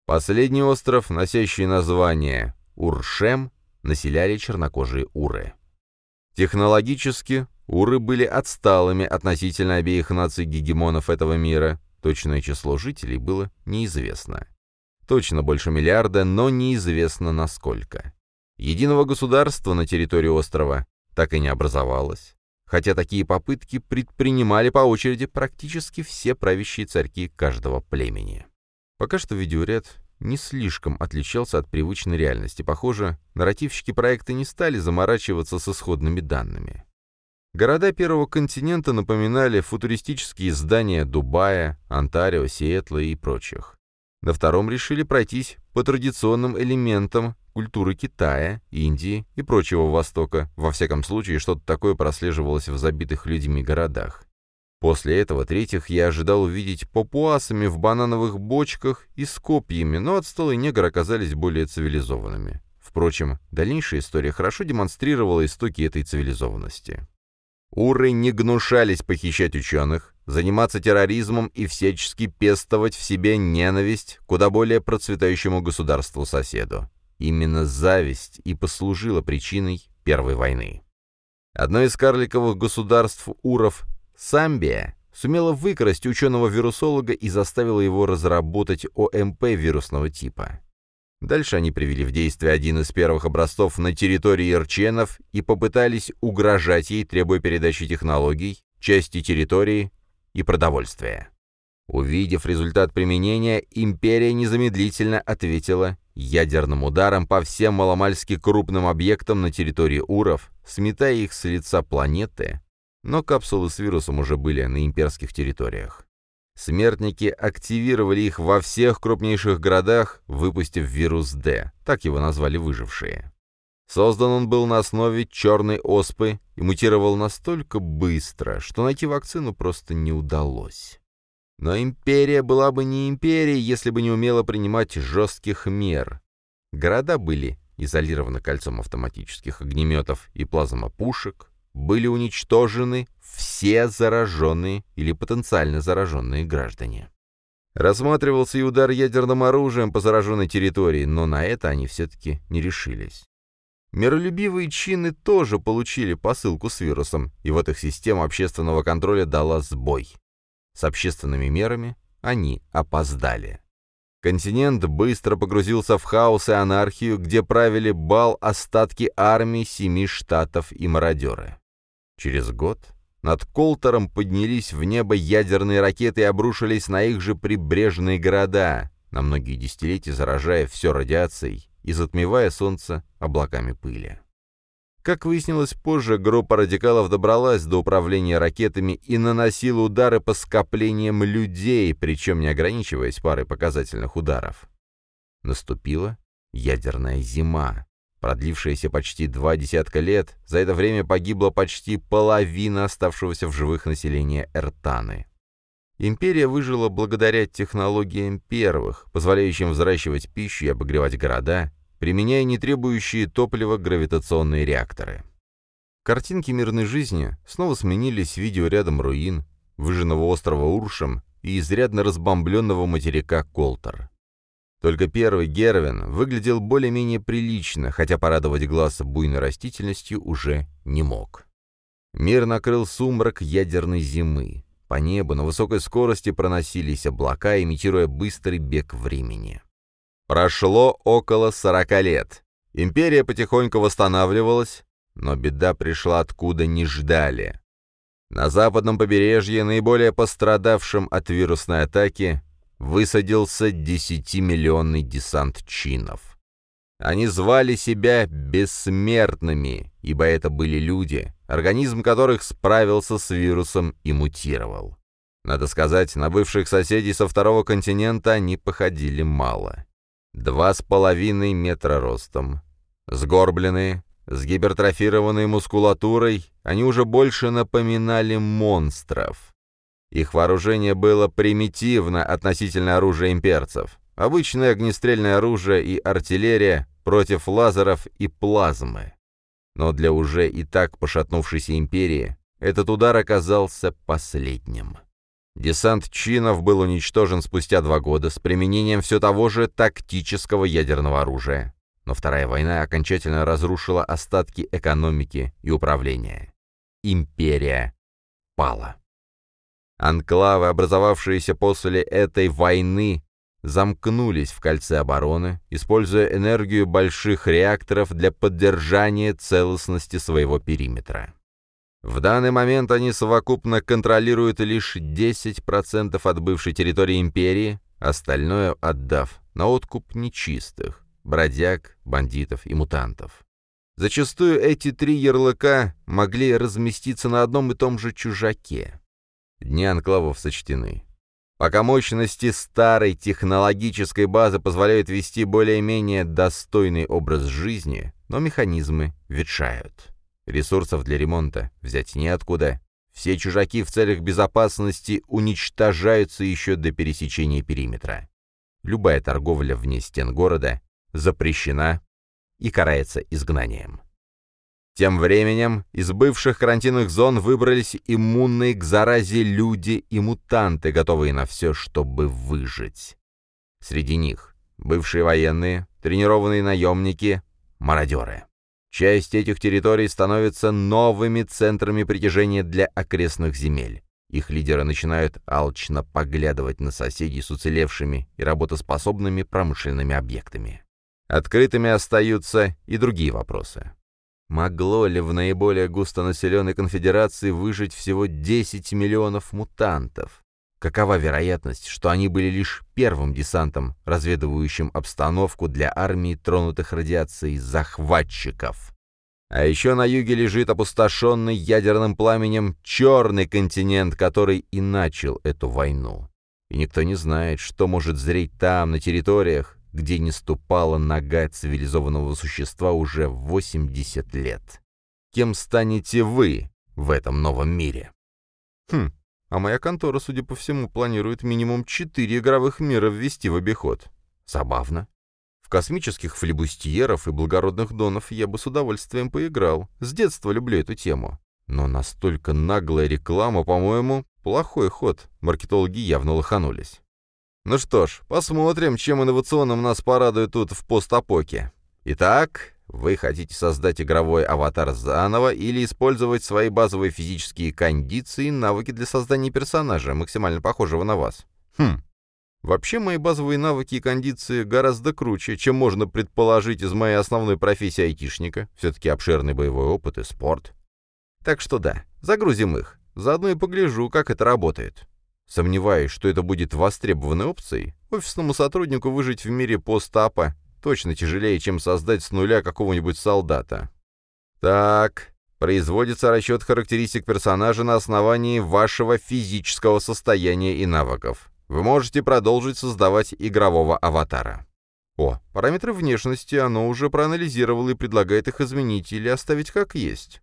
Последний остров, носящий название Уршем, населяли чернокожие уры. Технологически уры были отсталыми относительно обеих наций гегемонов этого мира, точное число жителей было неизвестно. Точно больше миллиарда, но неизвестно насколько. Единого государства на территории острова так и не образовалось, хотя такие попытки предпринимали по очереди практически все правящие царьки каждого племени. Пока что видеоряд не слишком отличался от привычной реальности. Похоже, нарративщики проекта не стали заморачиваться с исходными данными. Города Первого континента напоминали футуристические здания Дубая, Онтарио, Сиэтла и прочих. На втором решили пройтись по традиционным элементам культуры Китая, Индии и прочего Востока, во всяком случае что-то такое прослеживалось в забитых людьми городах. После этого третьих я ожидал увидеть папуасами в банановых бочках и с копьями, но отсталые негры оказались более цивилизованными. Впрочем, дальнейшая история хорошо демонстрировала истоки этой цивилизованности. Уры не гнушались похищать ученых, заниматься терроризмом и всячески пестовать в себе ненависть куда более процветающему государству-соседу. Именно зависть и послужила причиной Первой войны. Одно из карликовых государств Уров Самбия сумела выкрасть ученого-вирусолога и заставила его разработать ОМП вирусного типа. Дальше они привели в действие один из первых образцов на территории Ирченов и попытались угрожать ей, требуя передачи технологий, части территории и продовольствия. Увидев результат применения, империя незамедлительно ответила ядерным ударом по всем маломальски крупным объектам на территории Уров, сметая их с лица планеты, но капсулы с вирусом уже были на имперских территориях. Смертники активировали их во всех крупнейших городах, выпустив вирус D, так его назвали выжившие. Создан он был на основе черной оспы и мутировал настолько быстро, что найти вакцину просто не удалось. Но империя была бы не империей, если бы не умела принимать жестких мер. Города были изолированы кольцом автоматических огнеметов и плазмопушек, были уничтожены все зараженные или потенциально зараженные граждане. Рассматривался и удар ядерным оружием по зараженной территории, но на это они все-таки не решились. Миролюбивые чины тоже получили посылку с вирусом, и вот их система общественного контроля дала сбой. С общественными мерами они опоздали. Континент быстро погрузился в хаос и анархию, где правили бал остатки армий семи штатов и мародеры. Через год над Колтором поднялись в небо ядерные ракеты и обрушились на их же прибрежные города, на многие десятилетия заражая все радиацией и затмевая солнце облаками пыли. Как выяснилось позже, группа радикалов добралась до управления ракетами и наносила удары по скоплениям людей, причем не ограничиваясь парой показательных ударов. Наступила ядерная зима, продлившаяся почти два десятка лет. За это время погибла почти половина оставшегося в живых населения Эртаны. Империя выжила благодаря технологиям первых, позволяющим взращивать пищу и обогревать города, применяя не требующие топлива гравитационные реакторы. Картинки мирной жизни снова сменились видеорядом руин, выжженного острова Уршем и изрядно разбомбленного материка Колтер. Только первый Гервин выглядел более-менее прилично, хотя порадовать глаз буйной растительностью уже не мог. Мир накрыл сумрак ядерной зимы. По небу на высокой скорости проносились облака, имитируя быстрый бег времени. Прошло около сорока лет. Империя потихоньку восстанавливалась, но беда пришла откуда не ждали. На западном побережье, наиболее пострадавшем от вирусной атаки, высадился десятимиллионный десант чинов. Они звали себя бессмертными, ибо это были люди, организм которых справился с вирусом и мутировал. Надо сказать, на бывших соседей со второго континента они походили мало. Два с половиной метра ростом. Сгорбленные, с гипертрофированной мускулатурой, они уже больше напоминали монстров. Их вооружение было примитивно относительно оружия имперцев. Обычное огнестрельное оружие и артиллерия против лазеров и плазмы. Но для уже и так пошатнувшейся империи этот удар оказался последним. Десант чинов был уничтожен спустя два года с применением все того же тактического ядерного оружия. Но Вторая война окончательно разрушила остатки экономики и управления. Империя пала. Анклавы, образовавшиеся после этой войны, замкнулись в кольце обороны, используя энергию больших реакторов для поддержания целостности своего периметра. В данный момент они совокупно контролируют лишь 10% от бывшей территории империи, остальное отдав на откуп нечистых, бродяг, бандитов и мутантов. Зачастую эти три ярлыка могли разместиться на одном и том же чужаке. Дни анклавов сочтены. Пока мощности старой технологической базы позволяют вести более-менее достойный образ жизни, но механизмы ветшают. Ресурсов для ремонта взять неоткуда. Все чужаки в целях безопасности уничтожаются еще до пересечения периметра. Любая торговля вне стен города запрещена и карается изгнанием. Тем временем из бывших карантинных зон выбрались иммунные к заразе люди и мутанты, готовые на все, чтобы выжить. Среди них бывшие военные, тренированные наемники, мародеры. Часть этих территорий становится новыми центрами притяжения для окрестных земель. Их лидеры начинают алчно поглядывать на соседей с уцелевшими и работоспособными промышленными объектами. Открытыми остаются и другие вопросы. Могло ли в наиболее густонаселенной конфедерации выжить всего 10 миллионов мутантов? Какова вероятность, что они были лишь первым десантом, разведывающим обстановку для армии тронутых радиацией захватчиков? А еще на юге лежит опустошенный ядерным пламенем черный континент, который и начал эту войну. И никто не знает, что может зреть там, на территориях, где не ступала нога цивилизованного существа уже 80 лет. Кем станете вы в этом новом мире? Хм, а моя контора, судя по всему, планирует минимум четыре игровых мира ввести в обиход. Забавно. В космических флебустьеров и благородных донов я бы с удовольствием поиграл. С детства люблю эту тему. Но настолько наглая реклама, по-моему, плохой ход. Маркетологи явно лоханулись. Ну что ж, посмотрим, чем инновационным нас порадует тут в постапоке. Итак, вы хотите создать игровой аватар заново или использовать свои базовые физические кондиции и навыки для создания персонажа, максимально похожего на вас? Хм. Вообще, мои базовые навыки и кондиции гораздо круче, чем можно предположить из моей основной профессии айтишника. Все-таки обширный боевой опыт и спорт. Так что да, загрузим их. Заодно и погляжу, как это работает. Сомневаюсь, что это будет востребованной опцией. Офисному сотруднику выжить в мире постапа Точно тяжелее, чем создать с нуля какого-нибудь солдата. Так, производится расчет характеристик персонажа на основании вашего физического состояния и навыков. Вы можете продолжить создавать игрового аватара. О, параметры внешности оно уже проанализировало и предлагает их изменить или оставить как есть.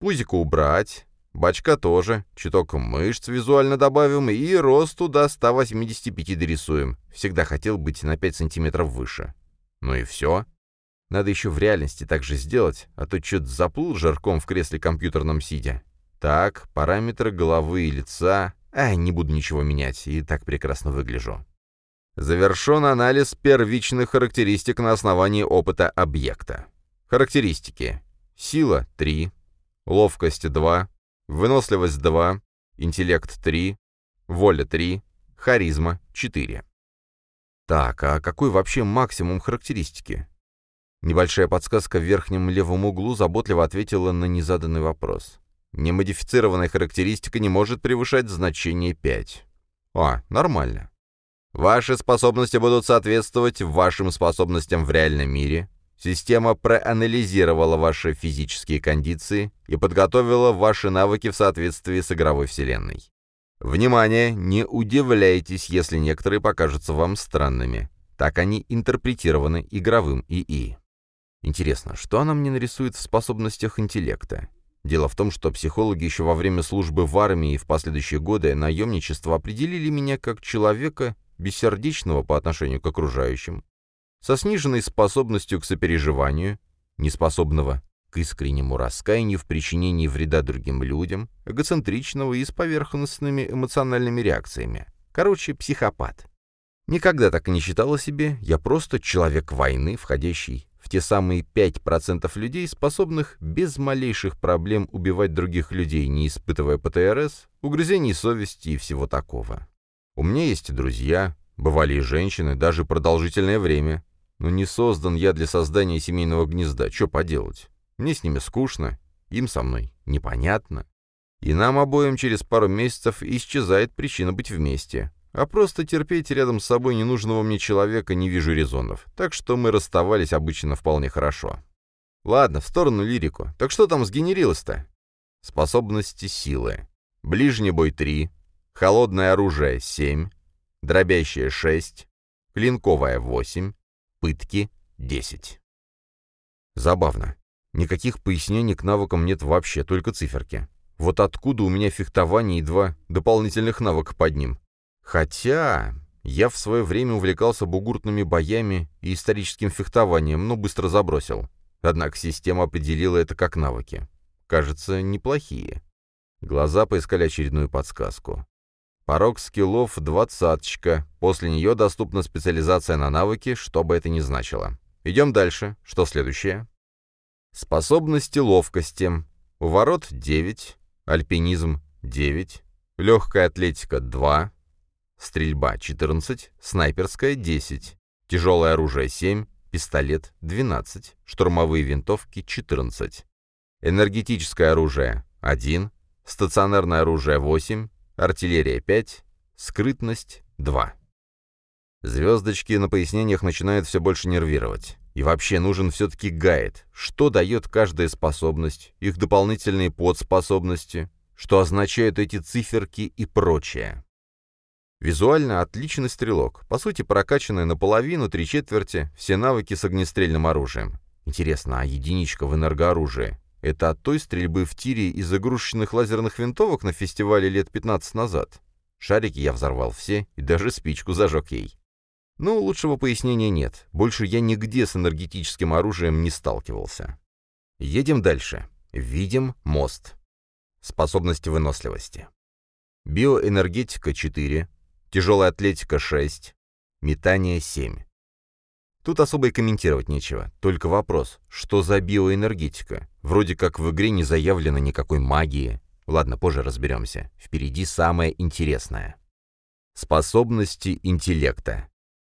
Пузико убрать, бачка тоже, чуток мышц визуально добавим и росту до 185 дорисуем. Всегда хотел быть на 5 сантиметров выше. Ну и все. Надо еще в реальности так же сделать, а то что-то заплыл жарком в кресле компьютерном сидя. Так, параметры головы и лица... А, не буду ничего менять, и так прекрасно выгляжу. Завершен анализ первичных характеристик на основании опыта объекта. Характеристики. Сила — 3, ловкость — 2, выносливость — 2, интеллект — 3, воля — 3, харизма — 4. Так, а какой вообще максимум характеристики? Небольшая подсказка в верхнем левом углу заботливо ответила на незаданный вопрос. Немодифицированная характеристика не может превышать значение 5. А, нормально. Ваши способности будут соответствовать вашим способностям в реальном мире. Система проанализировала ваши физические кондиции и подготовила ваши навыки в соответствии с игровой вселенной. Внимание! Не удивляйтесь, если некоторые покажутся вам странными. Так они интерпретированы игровым ИИ. Интересно, что она мне нарисует в способностях интеллекта? Дело в том, что психологи еще во время службы в армии и в последующие годы наемничества определили меня как человека, бессердечного по отношению к окружающим, со сниженной способностью к сопереживанию, неспособного искреннему раскаянию в причинении вреда другим людям, эгоцентричного и с поверхностными эмоциональными реакциями. Короче, психопат. Никогда так и не считала себе, я просто человек войны, входящий в те самые 5% людей, способных без малейших проблем убивать других людей, не испытывая ПТРС, угрызений совести и всего такого. У меня есть друзья, бывали и женщины, даже продолжительное время, но не создан я для создания семейного гнезда, что поделать. Мне с ними скучно, им со мной непонятно. И нам обоим через пару месяцев исчезает причина быть вместе. А просто терпеть рядом с собой ненужного мне человека не вижу резонов, так что мы расставались обычно вполне хорошо. Ладно, в сторону лирику. Так что там сгенерилось-то? Способности силы. Ближний бой 3, холодное оружие 7, дробящее 6, клинковое 8, пытки 10. Забавно. Никаких пояснений к навыкам нет вообще, только циферки. Вот откуда у меня фехтование и два дополнительных навыка под ним? Хотя... Я в свое время увлекался бугуртными боями и историческим фехтованием, но быстро забросил. Однако система определила это как навыки. Кажется, неплохие. Глаза поискали очередную подсказку. Порог скиллов — двадцаточка. После нее доступна специализация на навыки, что бы это ни значило. Идем дальше. Что следующее? Способности ловкости. У ворот 9, альпинизм 9, легкая атлетика 2, стрельба 14, снайперская 10, тяжелое оружие 7, пистолет 12, штурмовые винтовки 14, энергетическое оружие 1, стационарное оружие 8, артиллерия 5, Скрытность — 2. Звездочки на пояснениях начинают все больше нервировать. И вообще нужен все-таки гайд. Что дает каждая способность, их дополнительные подспособности, что означают эти циферки и прочее. Визуально отличный стрелок, по сути прокачанный наполовину, три четверти, все навыки с огнестрельным оружием. Интересно, а единичка в энергооружии — это от той стрельбы в тире из игрушечных лазерных винтовок на фестивале лет 15 назад? Шарики я взорвал все и даже спичку зажег ей. Ну, лучшего пояснения нет. Больше я нигде с энергетическим оружием не сталкивался. Едем дальше. Видим мост. Способности выносливости. Биоэнергетика 4, тяжелая атлетика 6, метание 7. Тут особо и комментировать нечего, только вопрос, что за биоэнергетика? Вроде как в игре не заявлено никакой магии. Ладно, позже разберемся. Впереди самое интересное. Способности интеллекта.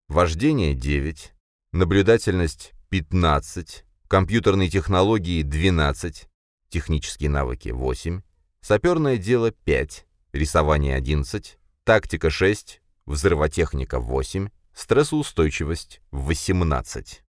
Вождение 9, наблюдательность 15, компьютерные технологии 12, технические навыки 8, саперное дело 5, рисование 11, тактика 6, взрывотехника 8, стрессоустойчивость 18.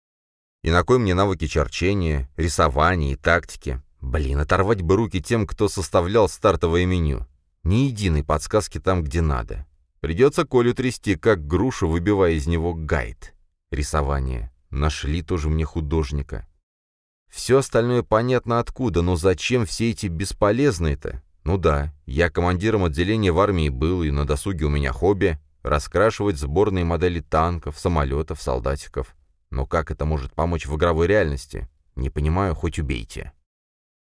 И на кой мне навыки черчения, рисования и тактики? Блин, оторвать бы руки тем, кто составлял стартовое меню. Ни единой подсказки там, где надо. Придется Колю трясти, как грушу, выбивая из него гайд. Рисование. Нашли тоже мне художника. Все остальное понятно откуда, но зачем все эти бесполезные-то? Ну да, я командиром отделения в армии был, и на досуге у меня хобби — раскрашивать сборные модели танков, самолетов, солдатиков. Но как это может помочь в игровой реальности? Не понимаю, хоть убейте.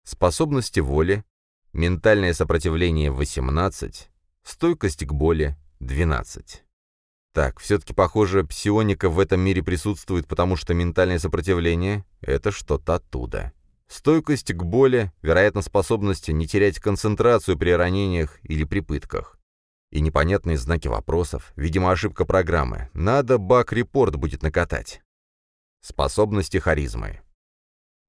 Способности воли, ментальное сопротивление 18, стойкость к боли 12. Так, все-таки, похоже, псионика в этом мире присутствует, потому что ментальное сопротивление — это что-то оттуда. Стойкость к боли, вероятно, способность не терять концентрацию при ранениях или при пытках. И непонятные знаки вопросов, видимо, ошибка программы. Надо баг-репорт будет накатать. Способности харизмы.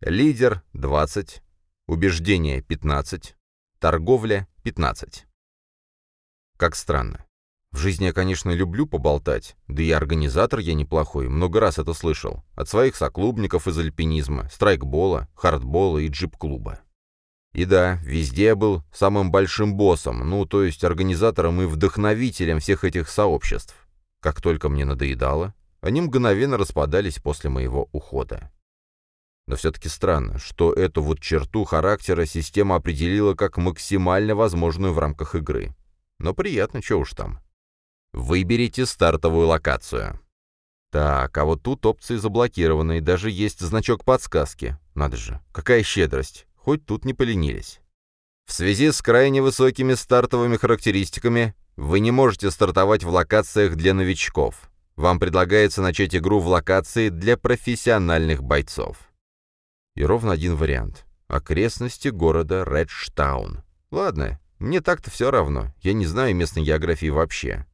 Лидер — 20, убеждение — 15, торговля — 15. Как странно. В жизни я, конечно, люблю поболтать, да и организатор я неплохой, много раз это слышал. От своих соклубников из альпинизма, страйкбола, хардбола и джип-клуба. И да, везде я был самым большим боссом, ну, то есть организатором и вдохновителем всех этих сообществ. Как только мне надоедало, они мгновенно распадались после моего ухода. Но все-таки странно, что эту вот черту характера система определила как максимально возможную в рамках игры. Но приятно, что уж там. Выберите стартовую локацию. Так, а вот тут опции заблокированы, и даже есть значок подсказки. Надо же, какая щедрость, хоть тут не поленились. В связи с крайне высокими стартовыми характеристиками вы не можете стартовать в локациях для новичков. Вам предлагается начать игру в локации для профессиональных бойцов. И ровно один вариант. Окрестности города Редштаун. Ладно, мне так-то все равно, я не знаю местной географии вообще.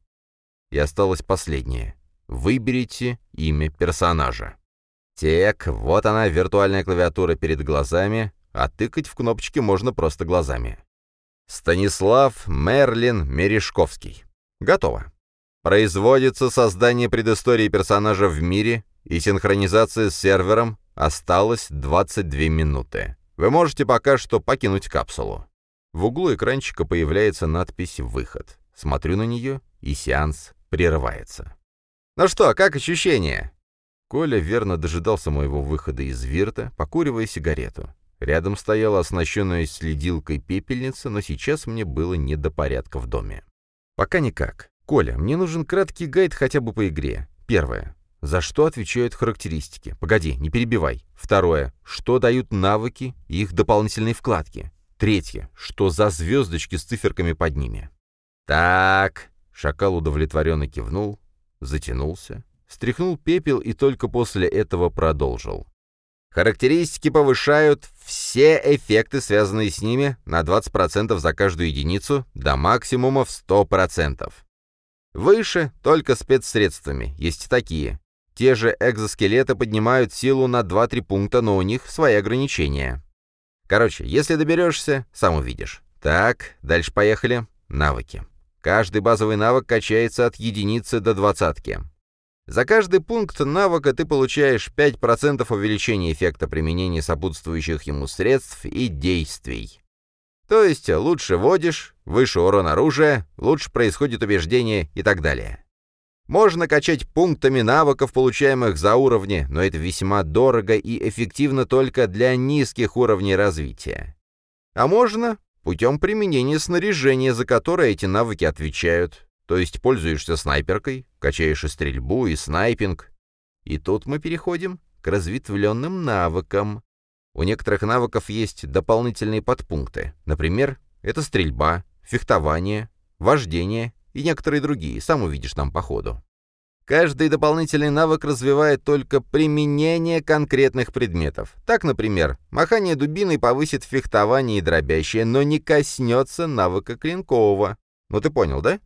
И осталось последнее. Выберите имя персонажа. Тек, вот она, виртуальная клавиатура перед глазами, а тыкать в кнопочки можно просто глазами. Станислав Мерлин Мережковский. Готово. Производится создание предыстории персонажа в мире и синхронизация с сервером. Осталось 22 минуты. Вы можете пока что покинуть капсулу. В углу экранчика появляется надпись «Выход». Смотрю на нее, и сеанс прерывается. «Ну что, как ощущения?» Коля верно дожидался моего выхода из вирта, покуривая сигарету. Рядом стояла оснащенная следилкой пепельница, но сейчас мне было не до порядка в доме. Пока никак. Коля, мне нужен краткий гайд хотя бы по игре. Первое. За что отвечают характеристики? Погоди, не перебивай. Второе. Что дают навыки и их дополнительные вкладки? Третье. Что за звездочки с циферками под ними? Так, Шакал удовлетворенно кивнул, затянулся, стряхнул пепел и только после этого продолжил. Характеристики повышают все эффекты, связанные с ними, на 20% за каждую единицу, до максимума в 100%. Выше только спецсредствами, есть такие. Те же экзоскелеты поднимают силу на 2-3 пункта, но у них свои ограничения. Короче, если доберешься, сам увидишь. Так, дальше поехали. Навыки. Каждый базовый навык качается от единицы до двадцатки. За каждый пункт навыка ты получаешь 5% увеличения эффекта применения сопутствующих ему средств и действий. То есть лучше водишь, выше урон оружия, лучше происходит убеждение и так далее. Можно качать пунктами навыков, получаемых за уровни, но это весьма дорого и эффективно только для низких уровней развития. А можно путем применения снаряжения, за которое эти навыки отвечают. То есть пользуешься снайперкой, качаешь и стрельбу, и снайпинг. И тут мы переходим к разветвленным навыкам. У некоторых навыков есть дополнительные подпункты. Например, это стрельба, фехтование, вождение и некоторые другие, сам увидишь там по ходу. Каждый дополнительный навык развивает только применение конкретных предметов. Так, например, махание дубиной повысит фехтование и дробящее, но не коснется навыка клинкового. Ну ты понял, да?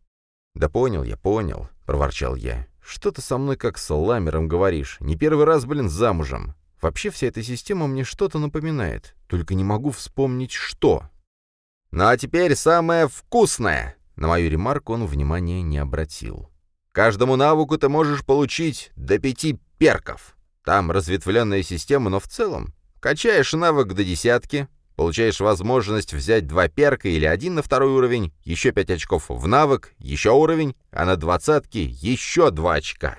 Да понял я, понял, проворчал я. Что ты со мной как с ламером говоришь? Не первый раз, блин, замужем. Вообще вся эта система мне что-то напоминает. Только не могу вспомнить, что. Ну а теперь самое вкусное. На мою ремарку он внимания не обратил. Каждому навыку ты можешь получить до пяти перков. Там разветвленная система, но в целом. Качаешь навык до десятки, получаешь возможность взять два перка или один на второй уровень, еще пять очков в навык, еще уровень, а на двадцатке еще два очка.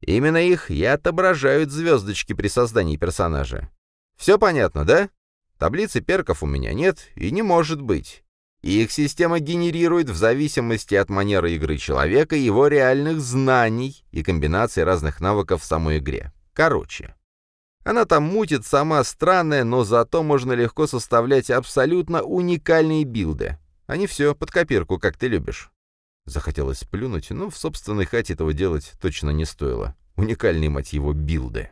Именно их и отображают звездочки при создании персонажа. Все понятно, да? Таблицы перков у меня нет и не может быть. Их система генерирует в зависимости от манеры игры человека его реальных знаний и комбинаций разных навыков в самой игре. Короче. Она там мутит сама странная, но зато можно легко составлять абсолютно уникальные билды. Они все под копирку, как ты любишь. Захотелось плюнуть, но в собственной хате этого делать точно не стоило. Уникальные, мать его, билды.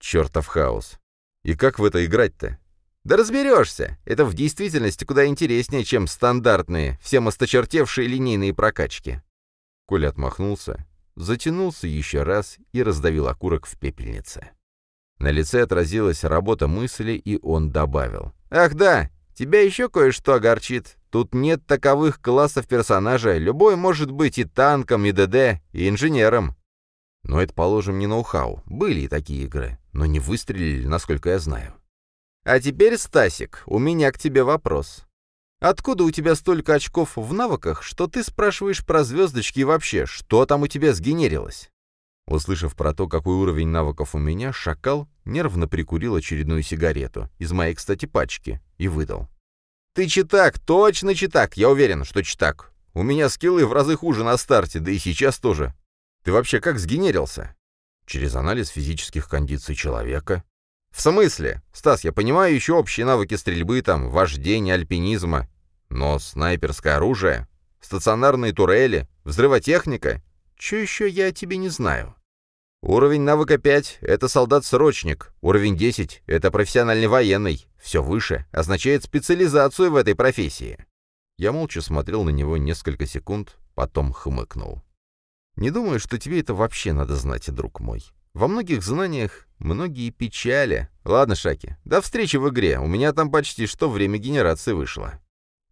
Чертов хаос. И как в это играть-то? Да разберешься. Это в действительности куда интереснее, чем стандартные, всем осточертевшие линейные прокачки. Коля отмахнулся, затянулся еще раз и раздавил окурок в пепельнице. На лице отразилась работа мысли, и он добавил. «Ах да, тебя еще кое-что огорчит. Тут нет таковых классов персонажа, любой может быть и танком, и ДД, и инженером». Но это, положим, не ноу-хау. Были и такие игры, но не выстрелили, насколько я знаю. А теперь, Стасик, у меня к тебе вопрос. Откуда у тебя столько очков в навыках, что ты спрашиваешь про звездочки и вообще, что там у тебя сгенерилось?» Услышав про то, какой уровень навыков у меня, шакал нервно прикурил очередную сигарету, из моей, кстати, пачки, и выдал. «Ты читак, точно читак, я уверен, что читак. У меня скиллы в разы хуже на старте, да и сейчас тоже. Ты вообще как сгенерился?» «Через анализ физических кондиций человека», «В смысле? Стас, я понимаю еще общие навыки стрельбы, там, вождения, альпинизма. Но снайперское оружие, стационарные турели, взрывотехника? Че еще я о тебе не знаю?» Уровень навыка 5 — это солдат-срочник, уровень 10 — это профессиональный военный, все выше означает специализацию в этой профессии. Я молча смотрел на него несколько секунд, потом хмыкнул. «Не думаю, что тебе это вообще надо знать, друг мой. Во многих знаниях многие печали. Ладно, Шаки, до встречи в игре. У меня там почти что время генерации вышло.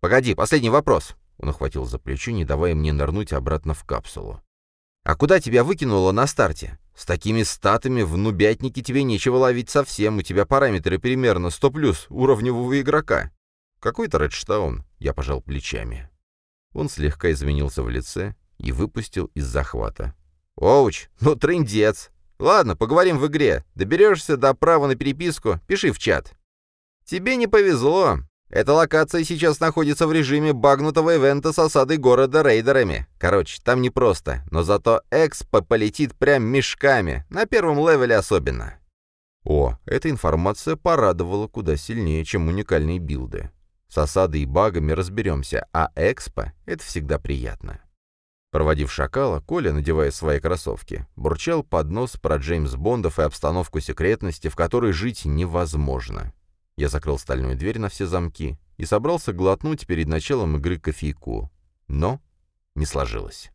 Погоди, последний вопрос. Он охватил за плечо, не давая мне нырнуть обратно в капсулу. «А куда тебя выкинуло на старте? С такими статами в нубятнике тебе нечего ловить совсем, у тебя параметры примерно 100 плюс уровневого игрока». «Какой-то Редштаун», — я пожал плечами. Он слегка изменился в лице и выпустил из захвата. «Оуч, ну трындец! Ладно, поговорим в игре. Доберешься до права на переписку, пиши в чат. Тебе не повезло. Эта локация сейчас находится в режиме багнутого ивента с осадой города рейдерами. Короче, там непросто, но зато экспо полетит прям мешками, на первом левеле особенно. О, эта информация порадовала куда сильнее, чем уникальные билды. С осадой и багами разберемся, а экспо — это всегда приятно. Проводив шакала, Коля, надевая свои кроссовки, бурчал под нос про Джеймс Бондов и обстановку секретности, в которой жить невозможно. Я закрыл стальную дверь на все замки и собрался глотнуть перед началом игры кофейку. Но не сложилось.